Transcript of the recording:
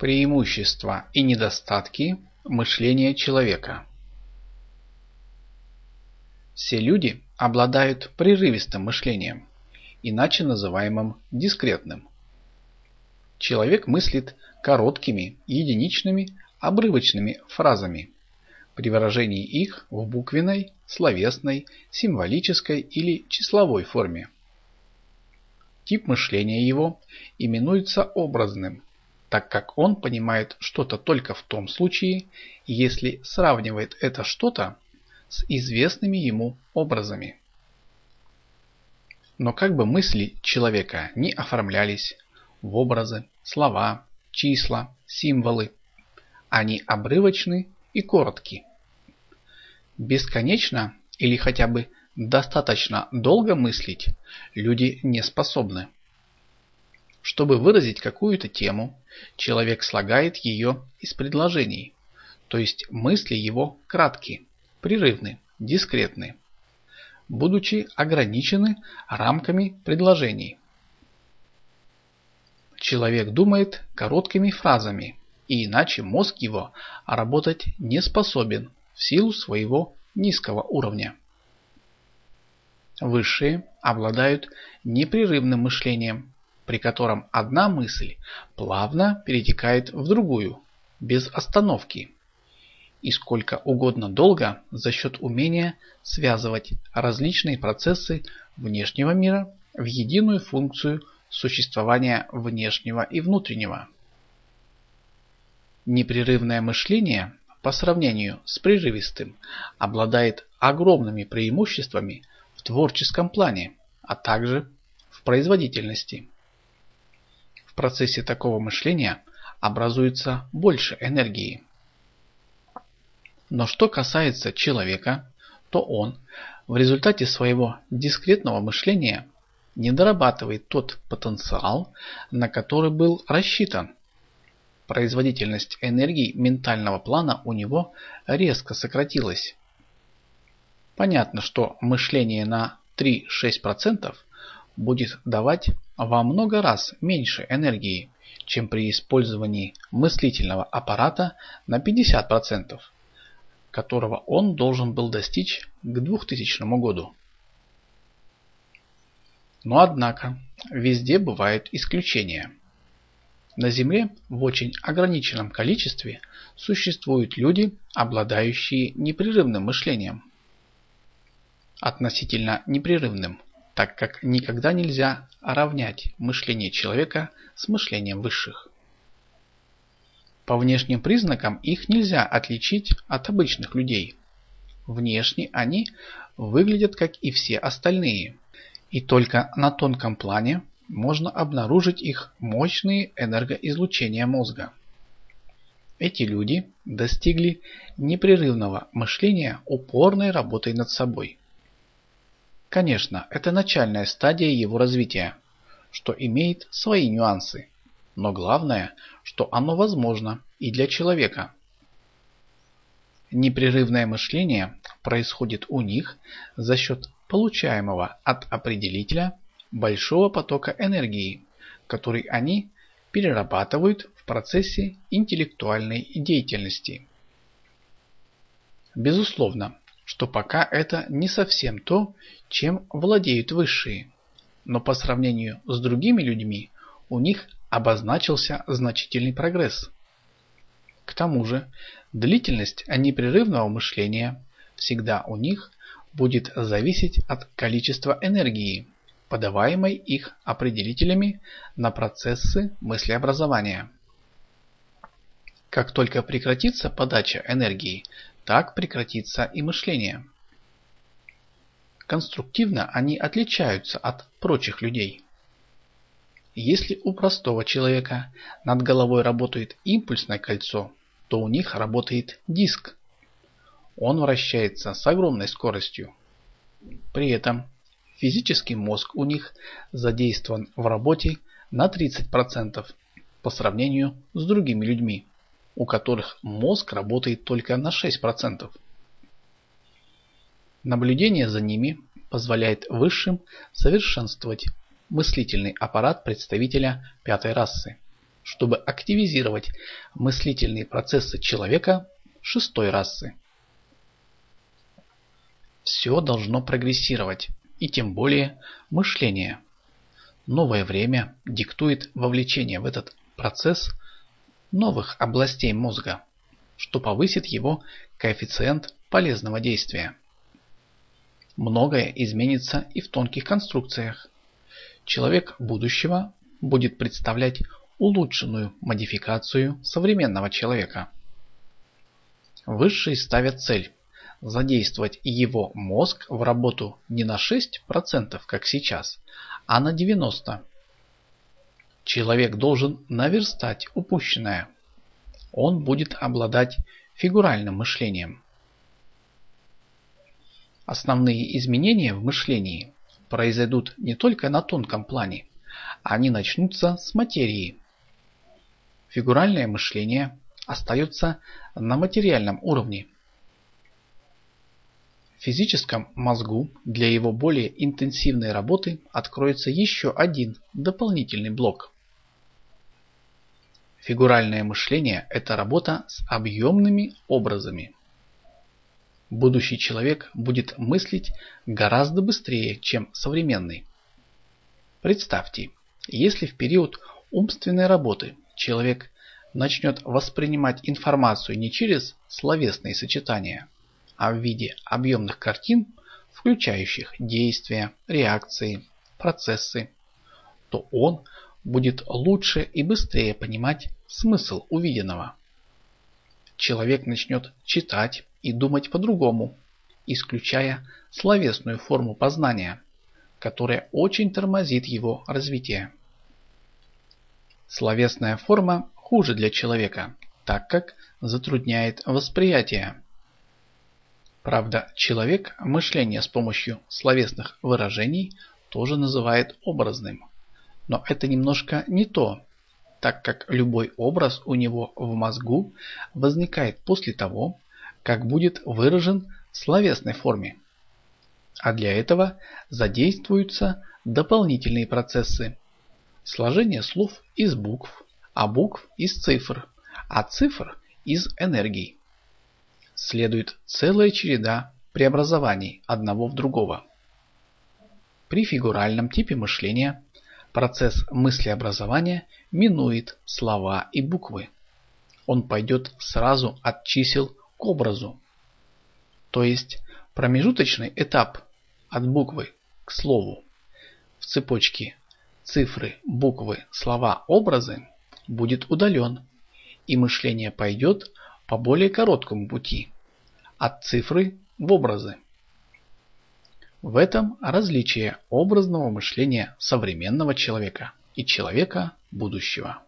Преимущества и недостатки мышления человека Все люди обладают прерывистым мышлением, иначе называемым дискретным. Человек мыслит короткими, единичными, обрывочными фразами при выражении их в буквенной, словесной, символической или числовой форме. Тип мышления его именуется образным, так как он понимает что-то только в том случае, если сравнивает это что-то с известными ему образами. Но как бы мысли человека не оформлялись в образы, слова, числа, символы, они обрывочны и коротки. Бесконечно или хотя бы достаточно долго мыслить люди не способны. Чтобы выразить какую-то тему, человек слагает ее из предложений, то есть мысли его краткие, прерывны, дискретны, будучи ограничены рамками предложений. Человек думает короткими фразами, и иначе мозг его работать не способен в силу своего низкого уровня. Высшие обладают непрерывным мышлением, при котором одна мысль плавно перетекает в другую, без остановки, и сколько угодно долго за счет умения связывать различные процессы внешнего мира в единую функцию существования внешнего и внутреннего. Непрерывное мышление по сравнению с прерывистым обладает огромными преимуществами в творческом плане, а также в производительности процессе такого мышления образуется больше энергии. Но что касается человека, то он в результате своего дискретного мышления не дорабатывает тот потенциал, на который был рассчитан. Производительность энергии ментального плана у него резко сократилась. Понятно, что мышление на 3-6% будет давать во много раз меньше энергии, чем при использовании мыслительного аппарата на 50%, которого он должен был достичь к 2000 году. Но однако, везде бывают исключения. На Земле в очень ограниченном количестве существуют люди, обладающие непрерывным мышлением. Относительно непрерывным – так как никогда нельзя равнять мышление человека с мышлением высших. По внешним признакам их нельзя отличить от обычных людей. Внешне они выглядят как и все остальные, и только на тонком плане можно обнаружить их мощные энергоизлучения мозга. Эти люди достигли непрерывного мышления упорной работой над собой. Конечно, это начальная стадия его развития, что имеет свои нюансы. Но главное, что оно возможно и для человека. Непрерывное мышление происходит у них за счет получаемого от определителя большого потока энергии, который они перерабатывают в процессе интеллектуальной деятельности. Безусловно, что пока это не совсем то, чем владеют высшие. Но по сравнению с другими людьми у них обозначился значительный прогресс. К тому же длительность непрерывного мышления всегда у них будет зависеть от количества энергии, подаваемой их определителями на процессы мыслеобразования. Как только прекратится подача энергии, так прекратится и мышление. Конструктивно они отличаются от прочих людей. Если у простого человека над головой работает импульсное кольцо, то у них работает диск. Он вращается с огромной скоростью. При этом физический мозг у них задействован в работе на 30% по сравнению с другими людьми у которых мозг работает только на 6%. Наблюдение за ними позволяет высшим совершенствовать мыслительный аппарат представителя пятой расы, чтобы активизировать мыслительные процессы человека шестой расы. Все должно прогрессировать, и тем более мышление. Новое время диктует вовлечение в этот процесс новых областей мозга, что повысит его коэффициент полезного действия. Многое изменится и в тонких конструкциях. Человек будущего будет представлять улучшенную модификацию современного человека. Высшие ставят цель задействовать его мозг в работу не на 6%, как сейчас, а на 90%. Человек должен наверстать упущенное. Он будет обладать фигуральным мышлением. Основные изменения в мышлении произойдут не только на тонком плане, они начнутся с материи. Фигуральное мышление остается на материальном уровне. Физическом мозгу для его более интенсивной работы откроется еще один дополнительный блок. Фигуральное мышление – это работа с объемными образами. Будущий человек будет мыслить гораздо быстрее, чем современный. Представьте, если в период умственной работы человек начнет воспринимать информацию не через словесные сочетания, а в виде объемных картин, включающих действия, реакции, процессы, то он будет лучше и быстрее понимать смысл увиденного. Человек начнет читать и думать по-другому, исключая словесную форму познания, которая очень тормозит его развитие. Словесная форма хуже для человека, так как затрудняет восприятие. Правда, человек мышление с помощью словесных выражений тоже называет образным. Но это немножко не то, так как любой образ у него в мозгу возникает после того, как будет выражен в словесной форме. А для этого задействуются дополнительные процессы. Сложение слов из букв, а букв из цифр, а цифр из энергий. Следует целая череда преобразований одного в другого. При фигуральном типе мышления процесс мыслеобразования минует слова и буквы. Он пойдет сразу от чисел к образу. То есть промежуточный этап от буквы к слову в цепочке цифры, буквы, слова, образы будет удален, и мышление пойдет по более короткому пути от цифры в образы. В этом различие образного мышления современного человека и человека будущего.